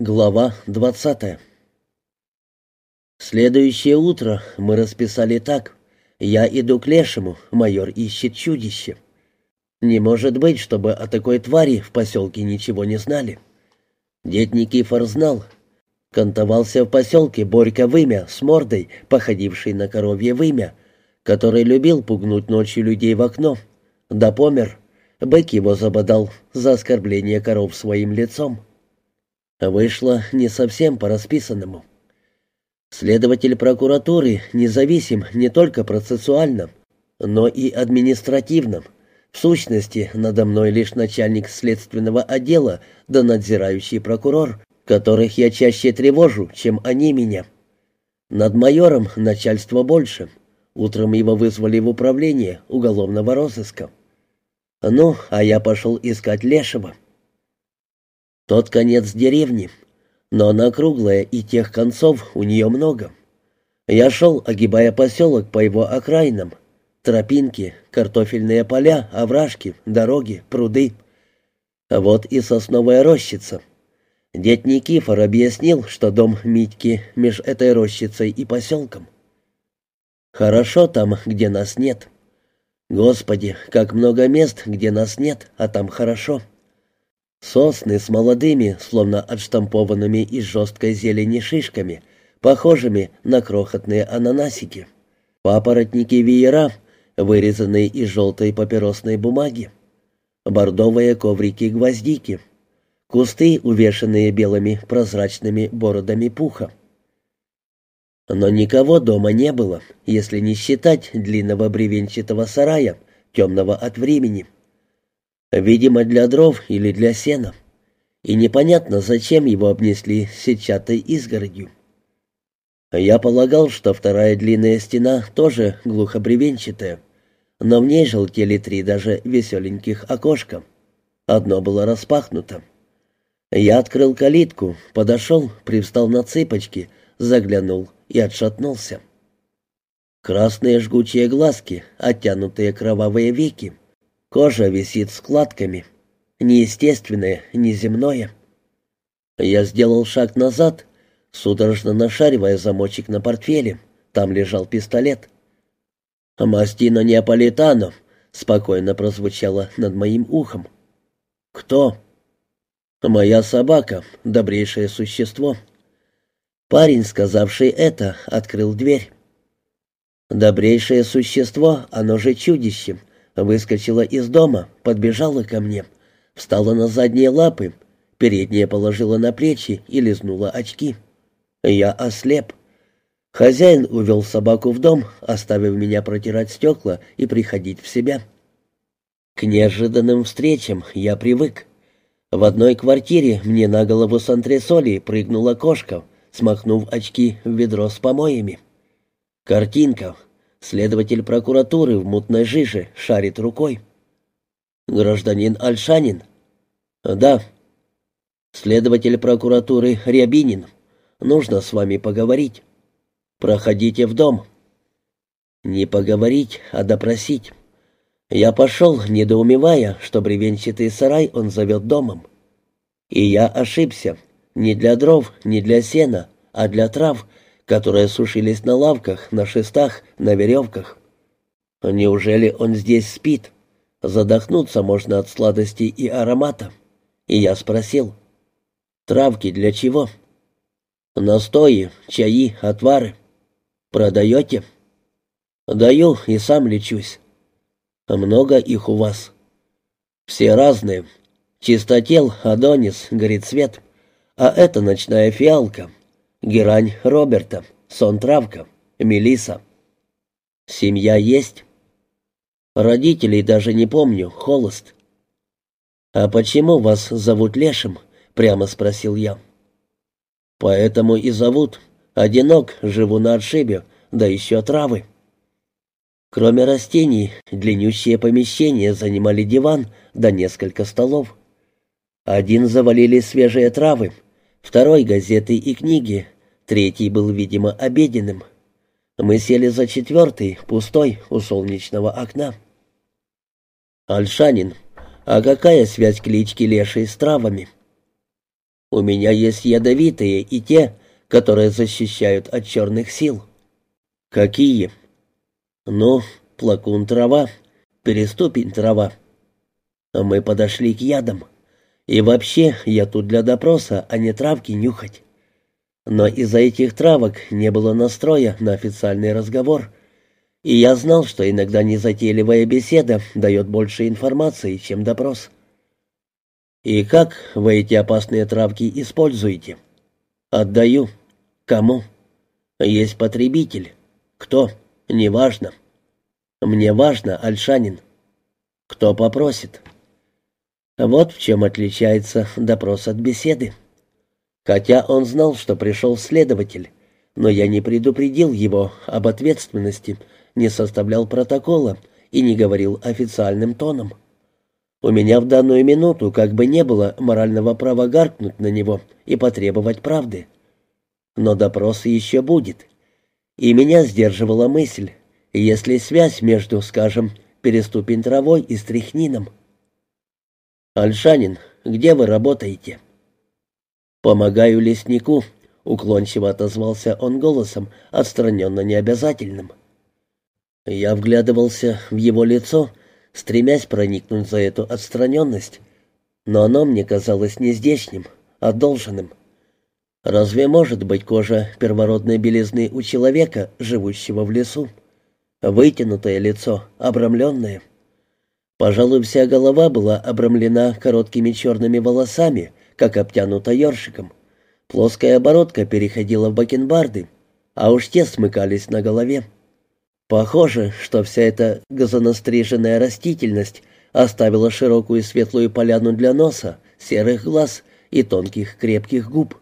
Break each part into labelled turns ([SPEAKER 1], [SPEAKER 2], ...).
[SPEAKER 1] Глава двадцатая Следующее утро мы расписали так. Я иду к лешему, майор ищет чудище. Не может быть, чтобы о такой твари в поселке ничего не знали. Дед Никифор знал. Кантовался в поселке Борька Вымя с мордой, походившей на коровье Вымя, который любил пугнуть ночью людей в окно. Да помер. Бык его забодал за оскорбление коров своим лицом. Вышло не совсем по расписанному. Следователь прокуратуры независим не только процессуально, но и административно. В сущности, надо мной лишь начальник следственного отдела да надзирающий прокурор, которых я чаще тревожу, чем они меня. Над майором начальство больше. Утром его вызвали в управление уголовного розыска. Ну, а я пошел искать Лешего. Тот конец деревни, но она круглая, и тех концов у нее много. Я шел, огибая поселок по его окраинам. Тропинки, картофельные поля, овражки, дороги, пруды. Вот и сосновая рощица. Дед Никифор объяснил, что дом Митьки меж этой рощицей и поселком. Хорошо там, где нас нет. Господи, как много мест, где нас нет, а там хорошо. Сосны с молодыми, словно отштампованными из жесткой зелени шишками, похожими на крохотные ананасики. Папоротники веера, вырезанные из желтой папиросной бумаги. Бордовые коврики гвоздики. Кусты, увешанные белыми прозрачными бородами пуха. Но никого дома не было, если не считать длинного бревенчатого сарая, темного от времени. Видимо, для дров или для сена. И непонятно, зачем его обнесли сетчатой изгородью. Я полагал, что вторая длинная стена тоже глухобревенчатая, но в ней желтели три даже веселеньких окошка. Одно было распахнуто. Я открыл калитку, подошел, привстал на цыпочки, заглянул и отшатнулся. Красные жгучие глазки, оттянутые кровавые веки, Кожа висит складками. Неестественное, неземное. Я сделал шаг назад, судорожно нашаривая замочек на портфеле. Там лежал пистолет. «Мастина Неаполитано», — спокойно прозвучало над моим ухом. «Кто?» «Моя собака, добрейшее существо». Парень, сказавший это, открыл дверь. «Добрейшее существо, оно же чудище», Выскочила из дома, подбежала ко мне, встала на задние лапы, передние положила на плечи и лизнула очки. Я ослеп. Хозяин увел собаку в дом, оставив меня протирать стекла и приходить в себя. К неожиданным встречам я привык. В одной квартире мне на голову с антресолей прыгнула кошка, смахнув очки в ведро с помоями. Картинка, Следователь прокуратуры в мутной жиже шарит рукой. «Гражданин Альшанин?» «Да». «Следователь прокуратуры Рябинин. Нужно с вами поговорить. Проходите в дом». «Не поговорить, а допросить». Я пошел, недоумевая, что бревенчатый сарай он зовет домом. И я ошибся. Не для дров, не для сена, а для трав, которые сушились на лавках, на шестах, на веревках. Неужели он здесь спит? Задохнуться можно от сладости и аромата. И я спросил, травки для чего? Настои, чаи, отвары. Продаете? Даю и сам лечусь. Много их у вас? Все разные. Чистотел, Адонис, горит свет. А это ночная фиалка. Герань Роберта, сон травка, Мелиса. Семья есть? Родителей даже не помню, холост. А почему вас зовут Лешим? Прямо спросил я. Поэтому и зовут. Одинок, живу на отшибе, да еще травы. Кроме растений, длиннющие помещения занимали диван да несколько столов. Один завалили свежие травы, второй — газеты и книги, третий был, видимо, обеденным. Мы сели за четвертый, пустой, у солнечного окна. «Альшанин, а какая связь клички Леший с травами?» У меня есть ядовитые и те, которые защищают от черных сил. Какие? Ну, плакун трава, переступень трава. Мы подошли к ядам. И вообще, я тут для допроса, а не травки нюхать. Но из-за этих травок не было настроя на официальный разговор. И я знал, что иногда незатейливая беседа дает больше информации, чем допрос. «И как вы эти опасные травки используете?» «Отдаю. Кому?» «Есть потребитель. Кто? Неважно. Мне важно, Альшанин. Кто попросит?» Вот в чем отличается допрос от беседы. Хотя он знал, что пришел следователь, но я не предупредил его об ответственности, не составлял протокола и не говорил официальным тоном. У меня в данную минуту как бы не было морального права гаркнуть на него и потребовать правды. Но допрос еще будет. И меня сдерживала мысль, если связь между, скажем, переступин травой и стряхнином — «Альшанин, где вы работаете?» «Помогаю леснику», — уклончиво отозвался он голосом, отстраненно необязательным. Я вглядывался в его лицо, стремясь проникнуть за эту отстраненность, но оно мне казалось не здешним, а должным. Разве может быть кожа первородной белизны у человека, живущего в лесу? Вытянутое лицо, обрамленное — Пожалуй, вся голова была обрамлена короткими черными волосами, как обтянута ёршиком. Плоская оборотка переходила в бакенбарды, а уж те смыкались на голове. Похоже, что вся эта газоностриженная растительность оставила широкую светлую поляну для носа, серых глаз и тонких крепких губ.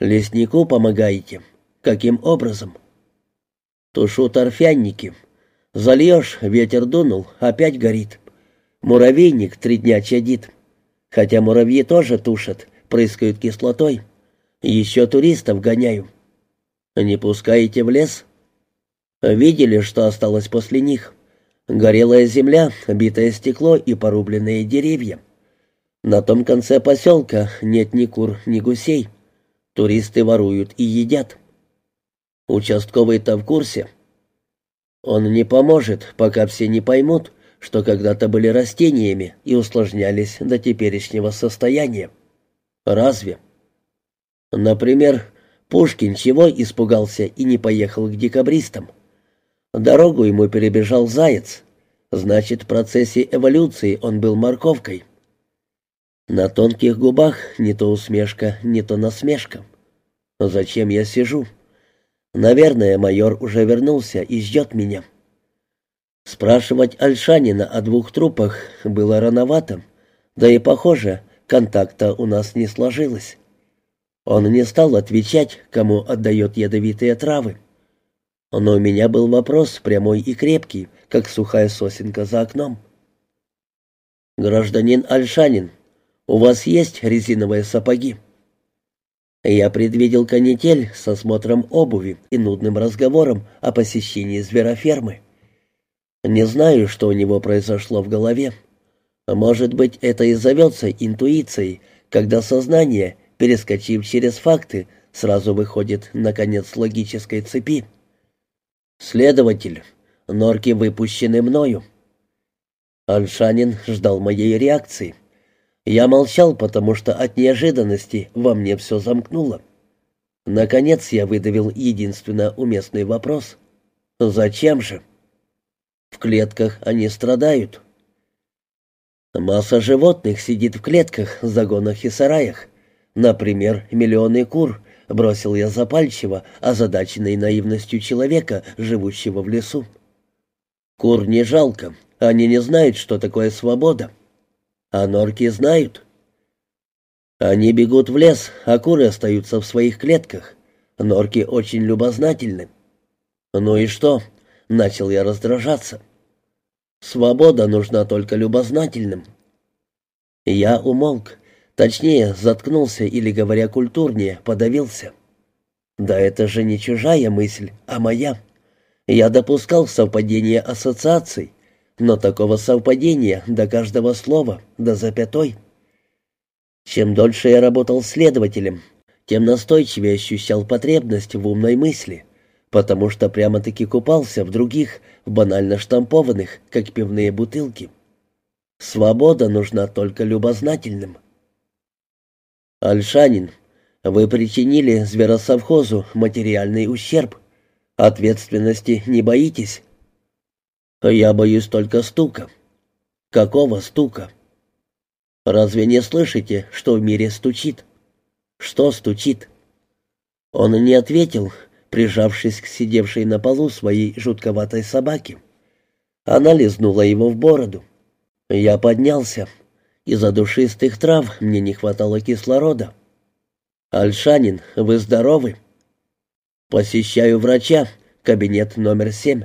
[SPEAKER 1] «Леснику помогаете? Каким образом?» «Тушу торфянники», Зальешь, ветер дунул, опять горит. Муравейник три дня чадит. Хотя муравьи тоже тушат, прыскают кислотой. Еще туристов гоняю. Не пускаете в лес? Видели, что осталось после них? Горелая земля, битое стекло и порубленные деревья. На том конце поселка нет ни кур, ни гусей. Туристы воруют и едят. Участковый-то в курсе — он не поможет, пока все не поймут, что когда-то были растениями и усложнялись до теперешнего состояния. Разве? Например, Пушкин чего испугался и не поехал к декабристам? Дорогу ему перебежал заяц. Значит, в процессе эволюции он был морковкой. На тонких губах не то усмешка, не то насмешка. Зачем я сижу? Наверное, майор уже вернулся и ждет меня. Спрашивать Альшанина о двух трупах было рановато, да и, похоже, контакта у нас не сложилось. Он не стал отвечать, кому отдает ядовитые травы. Но у меня был вопрос прямой и крепкий, как сухая сосенка за окном. «Гражданин Альшанин, у вас есть резиновые сапоги?» Я предвидел канитель с осмотром обуви и нудным разговором о посещении зверофермы. Не знаю, что у него произошло в голове. Может быть, это и зовется интуицией, когда сознание, перескочив через факты, сразу выходит на конец логической цепи. «Следователь, норки выпущены мною». Аншанин ждал моей реакции. Я молчал, потому что от неожиданности во мне все замкнуло. Наконец я выдавил единственно уместный вопрос. «Зачем же?» «В клетках они страдают». Масса животных сидит в клетках, загонах и сараях. Например, миллионы кур, бросил я запальчиво, озадаченной наивностью человека, живущего в лесу. Кур не жалко, они не знают, что такое свобода. А норки знают. Они бегут в лес, а куры остаются в своих клетках. Норки очень любознательны. Ну и что? Начал я раздражаться. Свобода нужна только любознательным. Я умолк, точнее, заткнулся или, говоря культурнее, подавился. Да это же не чужая мысль, а моя. Я допускал совпадение ассоциаций, но такого совпадения до каждого слова, до запятой. Чем дольше я работал следователем, тем настойчивее ощущал потребность в умной мысли, потому что прямо-таки купался в других, банально штампованных, как пивные бутылки. Свобода нужна только любознательным. Альшанин, вы причинили зверосовхозу материальный ущерб. Ответственности не боитесь? Я боюсь только стука. Какого стука? Разве не слышите, что в мире стучит? Что стучит? Он не ответил, прижавшись к сидевшей на полу своей жутковатой собаке. Она лизнула его в бороду. Я поднялся. Из-за душистых трав мне не хватало кислорода. «Альшанин, вы здоровы?» «Посещаю врача, кабинет номер семь».